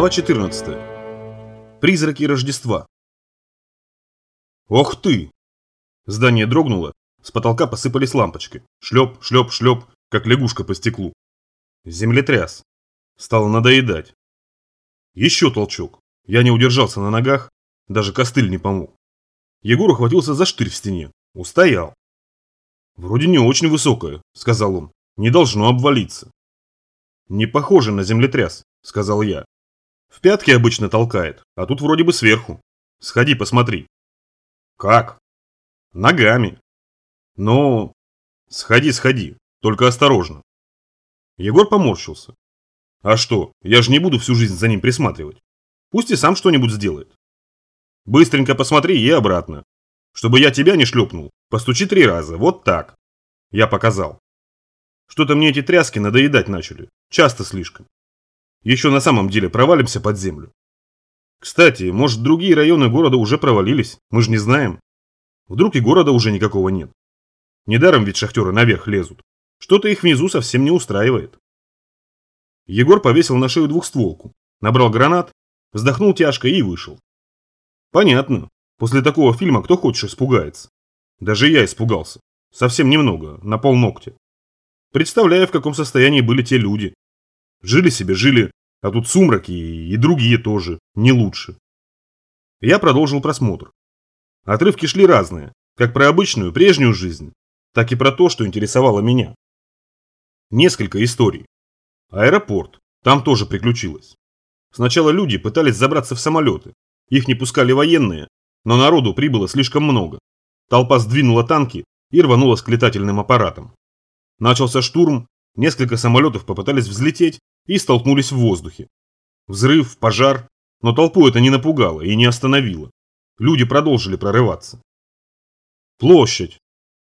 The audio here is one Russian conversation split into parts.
Глава 14. Призраки Рождества. Ох ты! Здание дрогнуло, с потолка посыпались лампочки. Шлеп, шлеп, шлеп, как лягушка по стеклу. Землетряс. Стало надоедать. Еще толчок. Я не удержался на ногах, даже костыль не помог. Егор ухватился за штырь в стене. Устоял. «Вроде не очень высокая», — сказал он. «Не должно обвалиться». «Не похоже на землетряс», — сказал я. В пятки обычно толкает, а тут вроде бы сверху. Сходи, посмотри. Как? Ногами. Ну, сходи, сходи, только осторожно. Егор поморщился. А что, я же не буду всю жизнь за ним присматривать. Пусть и сам что-нибудь сделает. Быстренько посмотри и обратно. Чтобы я тебя не шлепнул, постучи три раза, вот так. Я показал. Что-то мне эти тряски надоедать начали, часто слишком. Еще на самом деле провалимся под землю. Кстати, может другие районы города уже провалились, мы же не знаем. Вдруг и города уже никакого нет. Недаром ведь шахтеры наверх лезут. Что-то их внизу совсем не устраивает. Егор повесил на шею двухстволку, набрал гранат, вздохнул тяжко и вышел. Понятно. После такого фильма кто хочешь испугается. Даже я испугался. Совсем немного, на полногтя. Представляю, в каком состоянии были те люди, Жили себе, жили, а тут сумраки и, и другие тоже, не лучше. Я продолжил просмотр. Отрывки шли разные, как про обычную, прежнюю жизнь, так и про то, что интересовало меня. Несколько историй. Аэропорт, там тоже приключилось. Сначала люди пытались забраться в самолеты, их не пускали военные, но народу прибыло слишком много. Толпа сдвинула танки и рванулась к летательным аппаратам. Начался штурм, несколько самолетов попытались взлететь, и столкнулись в воздухе. Взрыв, пожар, но толпу это не напугало и не остановило. Люди продолжили прорываться. Площадь.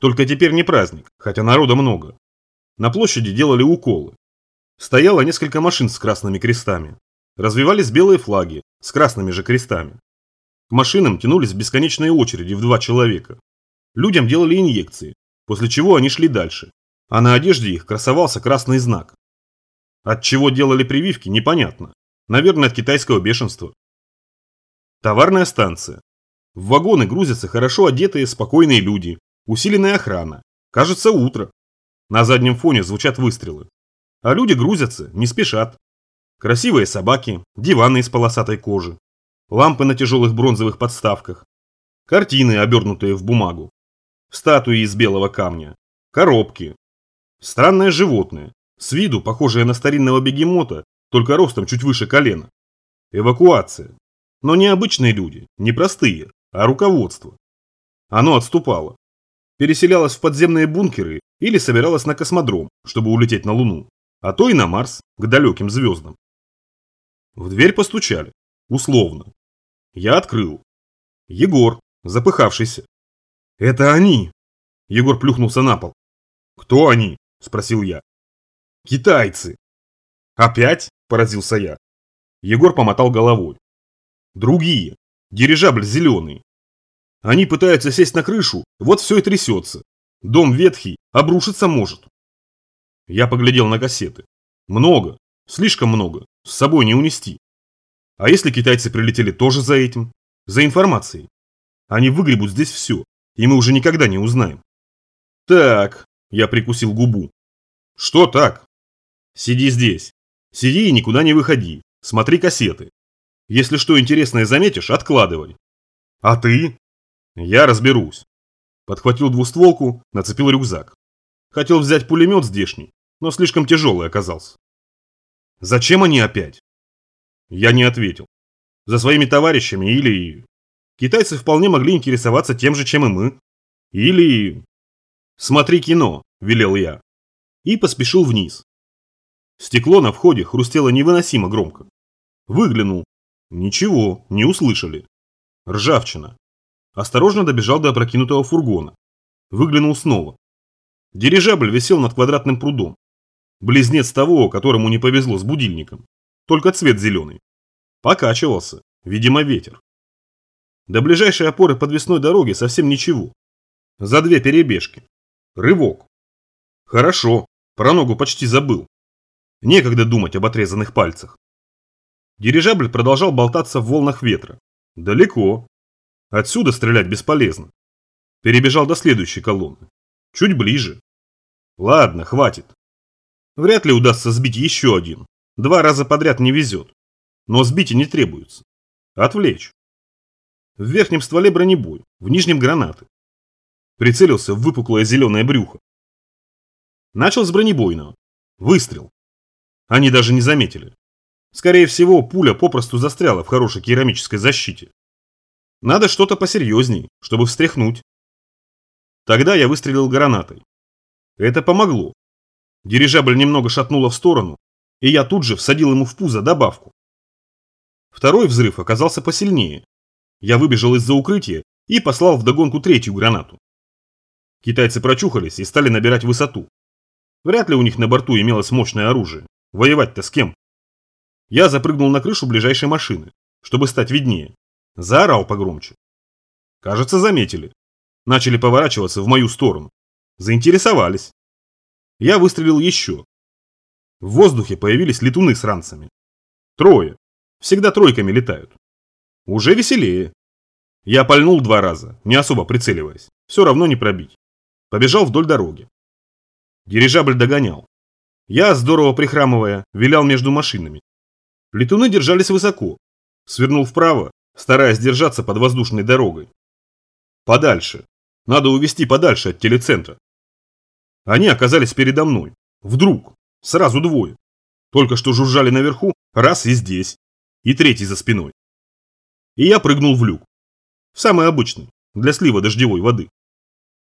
Только теперь не праздник, хотя народа много. На площади делали уколы. Стояло несколько машин с красными крестами. Развивались белые флаги с красными же крестами. К машинам тянулись бесконечные очереди в два человека. Людям делали инъекции, после чего они шли дальше, а на одежде их красовался красный знак. От чего делали прививки, непонятно. Наверное, от китайского бешенства. Товарная станция. В вагоны грузятся хорошо одетые, спокойные люди. Усиленная охрана. Кажется, утро. На заднем фоне звучат выстрелы. А люди грузятся, не спешат. Красивые собаки, диваны из полосатой кожи, лампы на тяжелых бронзовых подставках, картины, обернутые в бумагу, статуи из белого камня, коробки. Странное животное, с виду похожее на старинного бегемота, только ростом чуть выше колена. Эвакуация. Но не обычные люди, не простые, а руководство. Оно отступало. Переселялось в подземные бункеры или собиралось на космодром, чтобы улететь на Луну, а то и на Марс, к далеким звездам. В дверь постучали. Условно. Я открыл. Егор, запыхавшийся. «Это они!» Егор плюхнулся на пол. «Кто они?» – спросил я. Китайцы. Опять? Поразился я. Егор помотал головой. Другие. Дирижабль зеленый. Они пытаются сесть на крышу, вот все и трясется. Дом ветхий, обрушиться может. Я поглядел на кассеты. Много, слишком много, с собой не унести. А если китайцы прилетели тоже за этим? За информацией? Они выгребут здесь все, и мы уже никогда не узнаем. Так, я прикусил губу. Что так? Сиди здесь. Сиди и никуда не выходи. Смотри кассеты. Если что интересное заметишь, откладывай. А ты? Я разберусь. Подхватил двустволку, нацепил рюкзак. Хотел взять пулемет здешний, но слишком тяжелый оказался. Зачем они опять? Я не ответил. За своими товарищами или... Китайцы вполне могли интересоваться тем же, чем и мы. Или... Смотри кино, велел я. И поспешил вниз, Стекло на входе хрустело невыносимо громко. Выглянул. Ничего, не услышали. Ржавчина. Осторожно добежал до опрокинутого фургона. Выглянул снова. Дирижабль висел над квадратным прудом. Близнец того, которому не повезло с будильником. Только цвет зеленый. Покачивался. Видимо, ветер. До ближайшей опоры подвесной дороги совсем ничего. За две перебежки. Рывок. Хорошо. Про ногу почти забыл. Некогда думать об отрезанных пальцах. Дирижабль продолжал болтаться в волнах ветра. Далеко. Отсюда стрелять бесполезно. Перебежал до следующей колонны. Чуть ближе. Ладно, хватит. Вряд ли удастся сбить еще один. Два раза подряд не везет. Но сбить и не требуется. Отвлечь. В верхнем стволе бронебой, в нижнем гранаты. Прицелился в выпуклое зеленое брюхо. Начал с бронебойного. Выстрел. Они даже не заметили. Скорее всего, пуля попросту застряла в хорошей керамической защите. Надо что-то посерьезней, чтобы встряхнуть. Тогда я выстрелил гранатой. Это помогло. Дирижабль немного шатнуло в сторону, и я тут же всадил ему в пузо добавку. Второй взрыв оказался посильнее. Я выбежал из-за укрытия и послал вдогонку третью гранату. Китайцы прочухались и стали набирать высоту. Вряд ли у них на борту имелось мощное оружие. Воевать-то с кем? Я запрыгнул на крышу ближайшей машины, чтобы стать виднее. Заорал погромче. Кажется, заметили. Начали поворачиваться в мою сторону. Заинтересовались. Я выстрелил еще. В воздухе появились летуны с ранцами. Трое. Всегда тройками летают. Уже веселее. Я пальнул два раза, не особо прицеливаясь. Все равно не пробить. Побежал вдоль дороги. Дирижабль догонял. Я, здорово прихрамывая, вилял между машинами. Летуны держались высоко. Свернул вправо, стараясь держаться под воздушной дорогой. Подальше. Надо увести подальше от телецентра. Они оказались передо мной. Вдруг. Сразу двое. Только что жужжали наверху, раз и здесь. И третий за спиной. И я прыгнул в люк. В самый обычный, для слива дождевой воды.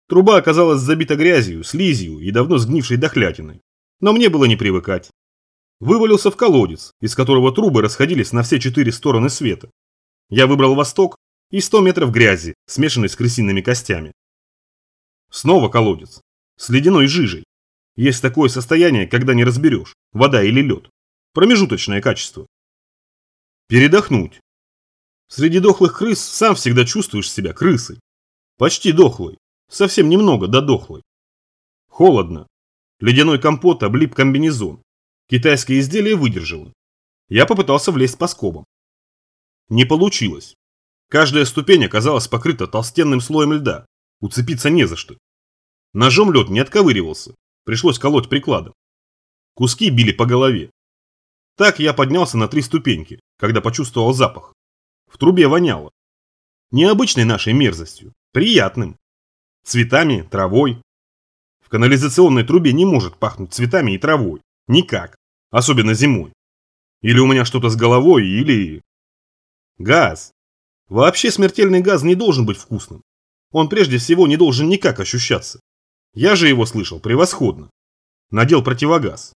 Труба оказалась забита грязью, слизью и давно сгнившей дохлятиной. Но мне было не привыкать. Вывалился в колодец, из которого трубы расходились на все четыре стороны света. Я выбрал восток и 100 метров грязи, смешанной с крысиными костями. Снова колодец. С ледяной жижей. Есть такое состояние, когда не разберешь, вода или лед. Промежуточное качество. Передохнуть. Среди дохлых крыс сам всегда чувствуешь себя крысой. Почти дохлой. Совсем немного до дохлой. Холодно. Ледяной компот облип комбинезон. Китайское изделие выдержало. Я попытался влезть по скобам. Не получилось. Каждая ступень оказалась покрыта толстенным слоем льда. Уцепиться не за что. Ножом лед не отковыривался. Пришлось колоть прикладом. Куски били по голове. Так я поднялся на три ступеньки, когда почувствовал запах. В трубе воняло. Необычной нашей мерзостью. Приятным. Цветами, травой. В канализационной трубе не может пахнуть цветами и травой. Никак. Особенно зимой. Или у меня что-то с головой, или... Газ. Вообще смертельный газ не должен быть вкусным. Он прежде всего не должен никак ощущаться. Я же его слышал превосходно. Надел противогаз.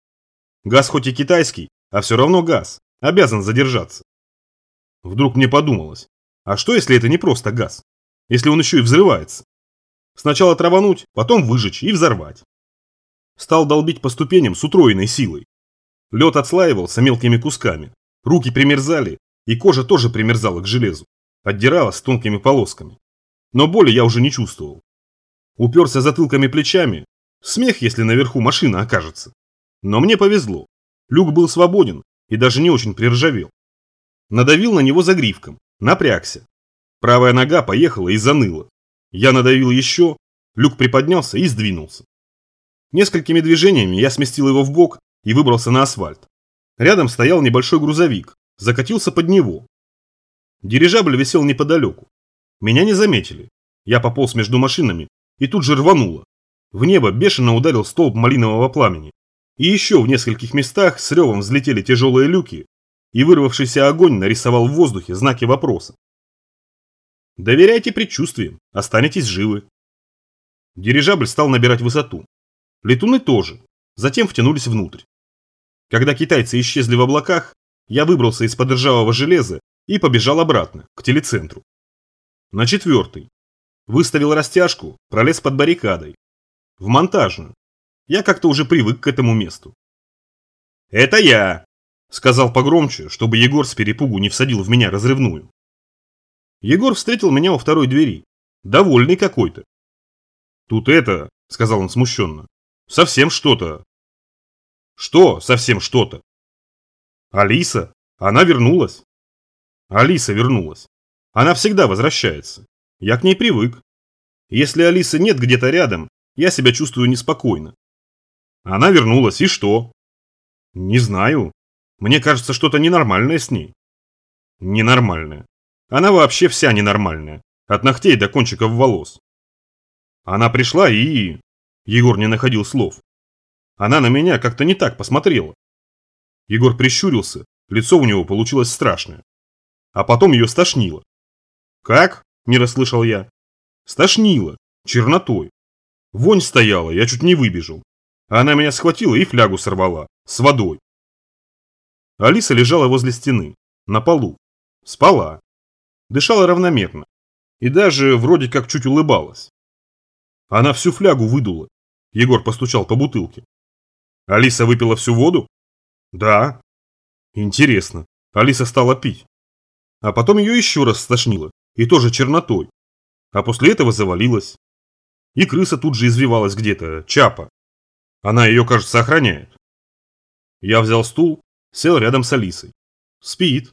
Газ хоть и китайский, а все равно газ. Обязан задержаться. Вдруг мне подумалось, а что если это не просто газ? Если он еще и взрывается? Сначала травануть, потом выжечь и взорвать. Стал долбить по ступеням с утроенной силой. Лед отслаивался мелкими кусками, руки примерзали, и кожа тоже примерзала к железу, отдиралась тонкими полосками. Но боли я уже не чувствовал. Уперся затылками плечами, смех, если наверху машина окажется. Но мне повезло, люк был свободен и даже не очень приржавел. Надавил на него загривком, напрягся. Правая нога поехала и заныла. Я надавил еще, люк приподнялся и сдвинулся. Несколькими движениями я сместил его в бок и выбрался на асфальт. Рядом стоял небольшой грузовик, закатился под него. Дирижабль висел неподалеку. Меня не заметили. Я пополз между машинами и тут же рвануло. В небо бешено ударил столб малинового пламени. И еще в нескольких местах с ревом взлетели тяжелые люки, и вырвавшийся огонь нарисовал в воздухе знаки вопроса. Доверяйте предчувствиям, останетесь живы. Дирижабль стал набирать высоту. Летуны тоже, затем втянулись внутрь. Когда китайцы исчезли в облаках, я выбрался из-под ржавого железа и побежал обратно, к телецентру. На четвертый. Выставил растяжку, пролез под баррикадой. В монтажную. Я как-то уже привык к этому месту. «Это я!» – сказал погромче, чтобы Егор с перепугу не всадил в меня разрывную. Егор встретил меня у второй двери. Довольный какой-то. Тут это, сказал он смущенно, совсем что-то. Что совсем что-то? Алиса? Она вернулась. Алиса вернулась. Она всегда возвращается. Я к ней привык. Если Алисы нет где-то рядом, я себя чувствую неспокойно. Она вернулась, и что? Не знаю. Мне кажется, что-то ненормальное с ней. Ненормальное. Она вообще вся ненормальная. От ногтей до кончиков волос. Она пришла и... Егор не находил слов. Она на меня как-то не так посмотрела. Егор прищурился, лицо у него получилось страшное. А потом ее стошнило. «Как?» – не расслышал я. «Стошнило. Чернотой. Вонь стояла, я чуть не выбежал. Она меня схватила и флягу сорвала. С водой. Алиса лежала возле стены, на полу. Спала. Дышала равномерно. И даже вроде как чуть улыбалась. Она всю флягу выдула. Егор постучал по бутылке. Алиса выпила всю воду? Да. Интересно. Алиса стала пить. А потом ее еще раз стошнило. И тоже чернотой. А после этого завалилась. И крыса тут же извивалась где-то, чапа. Она ее, кажется, охраняет. Я взял стул, сел рядом с Алисой. Спит.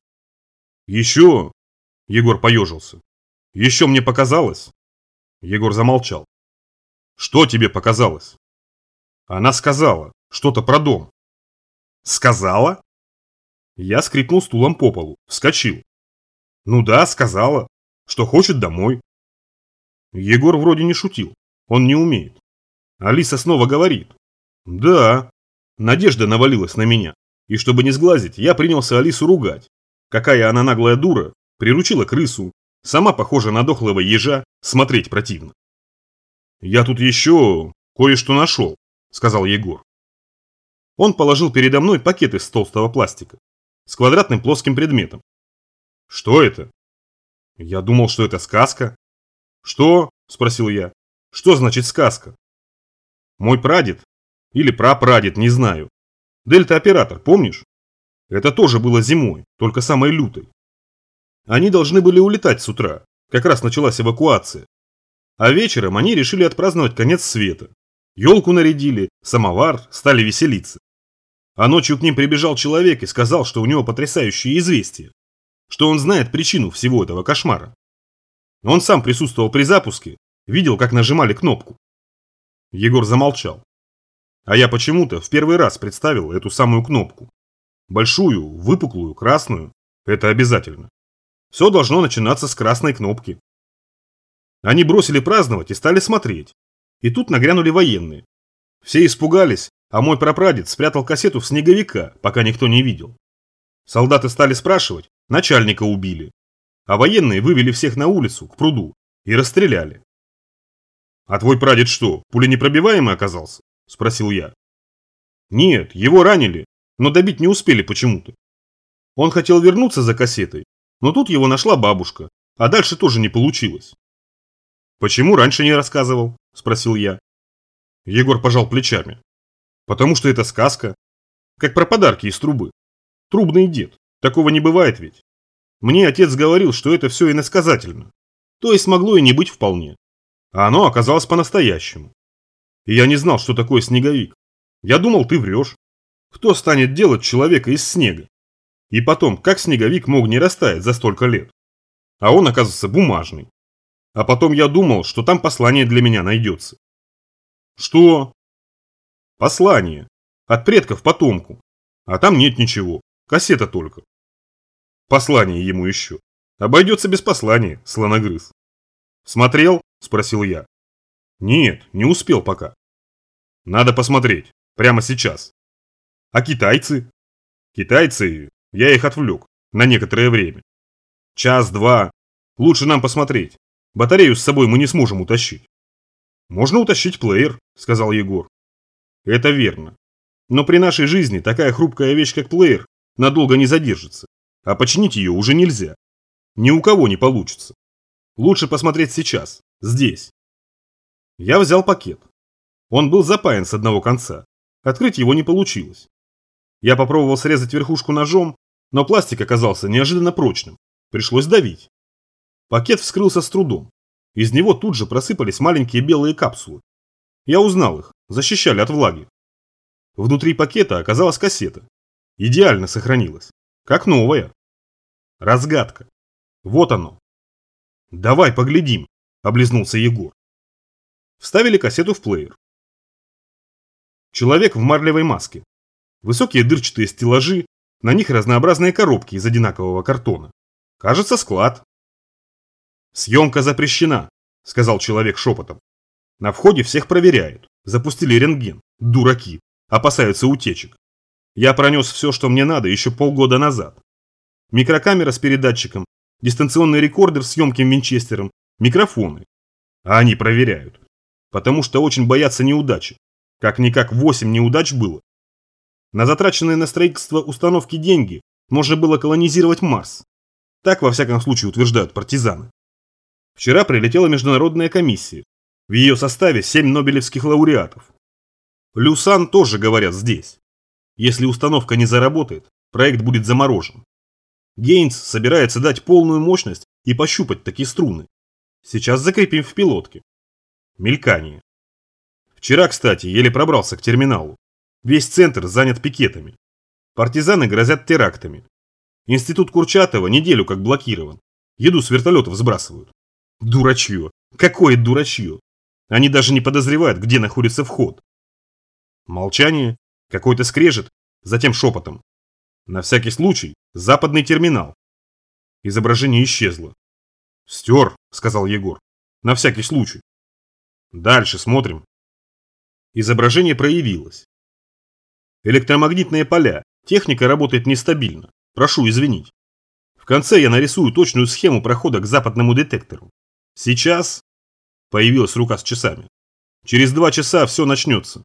Еще... Егор поежился. Еще мне показалось. Егор замолчал. Что тебе показалось? Она сказала, что-то про дом. Сказала? Я скрипнул стулом по полу, вскочил. Ну да, сказала, что хочет домой. Егор вроде не шутил, он не умеет. Алиса снова говорит. Да. Надежда навалилась на меня. И чтобы не сглазить, я принялся Алису ругать. Какая она наглая дура, приручила крысу, сама похожа на дохлого ежа, смотреть противно. «Я тут еще кое-что нашел», – сказал Егор. Он положил передо мной пакет из толстого пластика с квадратным плоским предметом. «Что это?» «Я думал, что это сказка». «Что?» – спросил я. «Что значит сказка?» «Мой прадед, или прапрадед, не знаю, Дельта-оператор, помнишь? Это тоже было зимой, только самой лютой. Они должны были улетать с утра, как раз началась эвакуация. А вечером они решили отпраздновать конец света. Елку нарядили, самовар, стали веселиться. А ночью к ним прибежал человек и сказал, что у него потрясающее известие. Что он знает причину всего этого кошмара. Он сам присутствовал при запуске, видел, как нажимали кнопку. Егор замолчал. А я почему-то в первый раз представил эту самую кнопку. Большую, выпуклую, красную. Это обязательно. Все должно начинаться с красной кнопки. Они бросили праздновать и стали смотреть. И тут нагрянули военные. Все испугались, а мой прапрадед спрятал кассету в снеговика, пока никто не видел. Солдаты стали спрашивать, начальника убили. А военные вывели всех на улицу, к пруду, и расстреляли. А твой прадед что, пуленепробиваемый оказался? – спросил я. Нет, его ранили, но добить не успели почему-то. Он хотел вернуться за кассетой, но тут его нашла бабушка, а дальше тоже не получилось. «Почему раньше не рассказывал?» – спросил я. Егор пожал плечами. «Потому что это сказка. Как про подарки из трубы. Трубный дед. Такого не бывает ведь. Мне отец говорил, что это все иносказательно. То есть могло и не быть вполне. А оно оказалось по-настоящему. И я не знал, что такое снеговик. Я думал, ты врешь. Кто станет делать человека из снега? И потом, как снеговик мог не растаять за столько лет? А он, оказывается, бумажный. А потом я думал, что там послание для меня найдется. Что? Послание. От предков потомку. А там нет ничего. Кассета только. Послание ему еще. Обойдется без послания, слоногрыз. Смотрел? Спросил я. Нет, не успел пока. Надо посмотреть. Прямо сейчас. А китайцы? Китайцы, я их отвлек. На некоторое время. Час-два. Лучше нам посмотреть. Батарею с собой мы не сможем утащить. Можно утащить плеер, сказал Егор. Это верно. Но при нашей жизни такая хрупкая вещь, как плеер, надолго не задержится. А починить ее уже нельзя. Ни у кого не получится. Лучше посмотреть сейчас, здесь. Я взял пакет. Он был запаян с одного конца. Открыть его не получилось. Я попробовал срезать верхушку ножом, но пластик оказался неожиданно прочным. Пришлось давить. Пакет вскрылся с трудом. Из него тут же просыпались маленькие белые капсулы. Я узнал их, защищали от влаги. Внутри пакета оказалась кассета. Идеально сохранилась. Как новое. Разгадка. Вот оно. Давай поглядим, облизнулся Егор. Вставили кассету в плеер. Человек в марлевой маске. Высокие дырчатые стеллажи, на них разнообразные коробки из одинакового картона. Кажется, склад. Съемка запрещена, сказал человек шепотом. На входе всех проверяют. Запустили рентген. Дураки. Опасаются утечек. Я пронес все, что мне надо, еще полгода назад. Микрокамера с передатчиком, дистанционный рекордер с емким винчестером, микрофоны. А они проверяют. Потому что очень боятся неудачи. Как-никак 8 неудач было. На затраченные на строительство установки деньги можно было колонизировать Марс. Так, во всяком случае, утверждают партизаны. Вчера прилетела международная комиссия. В ее составе 7 нобелевских лауреатов. Люсан тоже говорят здесь. Если установка не заработает, проект будет заморожен. Гейнс собирается дать полную мощность и пощупать такие струны. Сейчас закрепим в пилотке. Мелькание. Вчера, кстати, еле пробрался к терминалу. Весь центр занят пикетами. Партизаны грозят терактами. Институт Курчатова неделю как блокирован. Еду с вертолетов сбрасывают. Дурачье. Какое дурачье. Они даже не подозревают, где находится вход. Молчание, какой-то скрежет, затем шепотом. На всякий случай, западный терминал. Изображение исчезло. «Стер», — сказал Егор. «На всякий случай». «Дальше смотрим». Изображение проявилось. Электромагнитные поля. Техника работает нестабильно. Прошу извинить. В конце я нарисую точную схему прохода к западному детектору. Сейчас... Появилась рука с часами. Через два часа все начнется.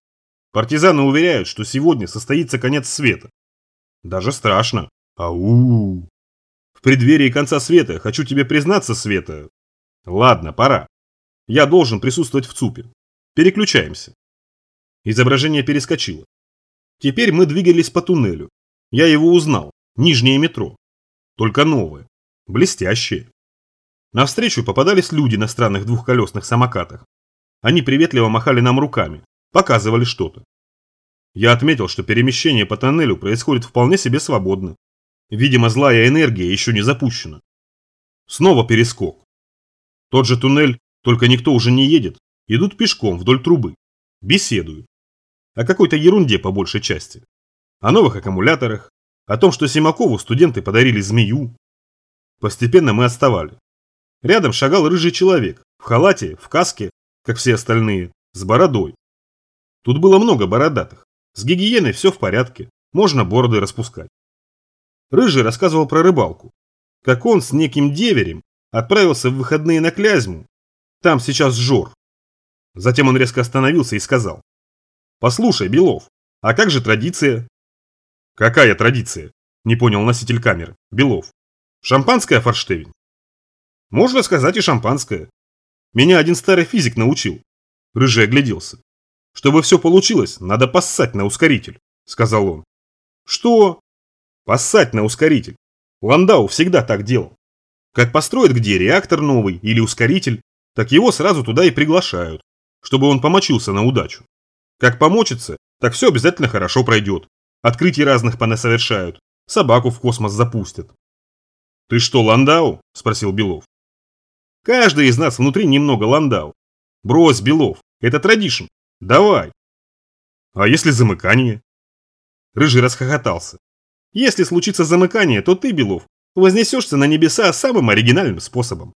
Партизаны уверяют, что сегодня состоится конец света. Даже страшно. Ау. В преддверии конца света хочу тебе признаться, Света. Ладно, пора. Я должен присутствовать в ЦУПе. Переключаемся. Изображение перескочило. Теперь мы двигались по туннелю. Я его узнал. Нижнее метро. Только новое. Блестящее. Навстречу попадались люди на странных двухколесных самокатах. Они приветливо махали нам руками, показывали что-то. Я отметил, что перемещение по тоннелю происходит вполне себе свободно. Видимо, злая энергия еще не запущена. Снова перескок. Тот же туннель, только никто уже не едет, идут пешком вдоль трубы. Беседуют. О какой-то ерунде по большей части. О новых аккумуляторах, о том, что Симакову студенты подарили змею. Постепенно мы отставали. Рядом шагал рыжий человек, в халате, в каске, как все остальные, с бородой. Тут было много бородатых. С гигиеной все в порядке, можно бороды распускать. Рыжий рассказывал про рыбалку. Как он с неким деверем отправился в выходные на Клязьму. Там сейчас жор. Затем он резко остановился и сказал. Послушай, Белов, а как же традиция? Какая традиция? Не понял носитель камеры. Белов. Шампанское форштевень? Можно сказать и шампанское. Меня один старый физик научил. Рыжий огляделся. Чтобы все получилось, надо поссать на ускоритель, сказал он. Что? Поссать на ускоритель. Ландау всегда так делал. Как построят где реактор новый или ускоритель, так его сразу туда и приглашают, чтобы он помочился на удачу. Как помочится, так все обязательно хорошо пройдет. Открытий разных понасовершают, собаку в космос запустят. «Ты что, Ландау?» – спросил Белов. «Каждый из нас внутри немного Ландау. Брось, Белов, это традишн, Давай. А если замыкание? Рыжий расхохотался. Если случится замыкание, то ты, Белов, вознесешься на небеса самым оригинальным способом.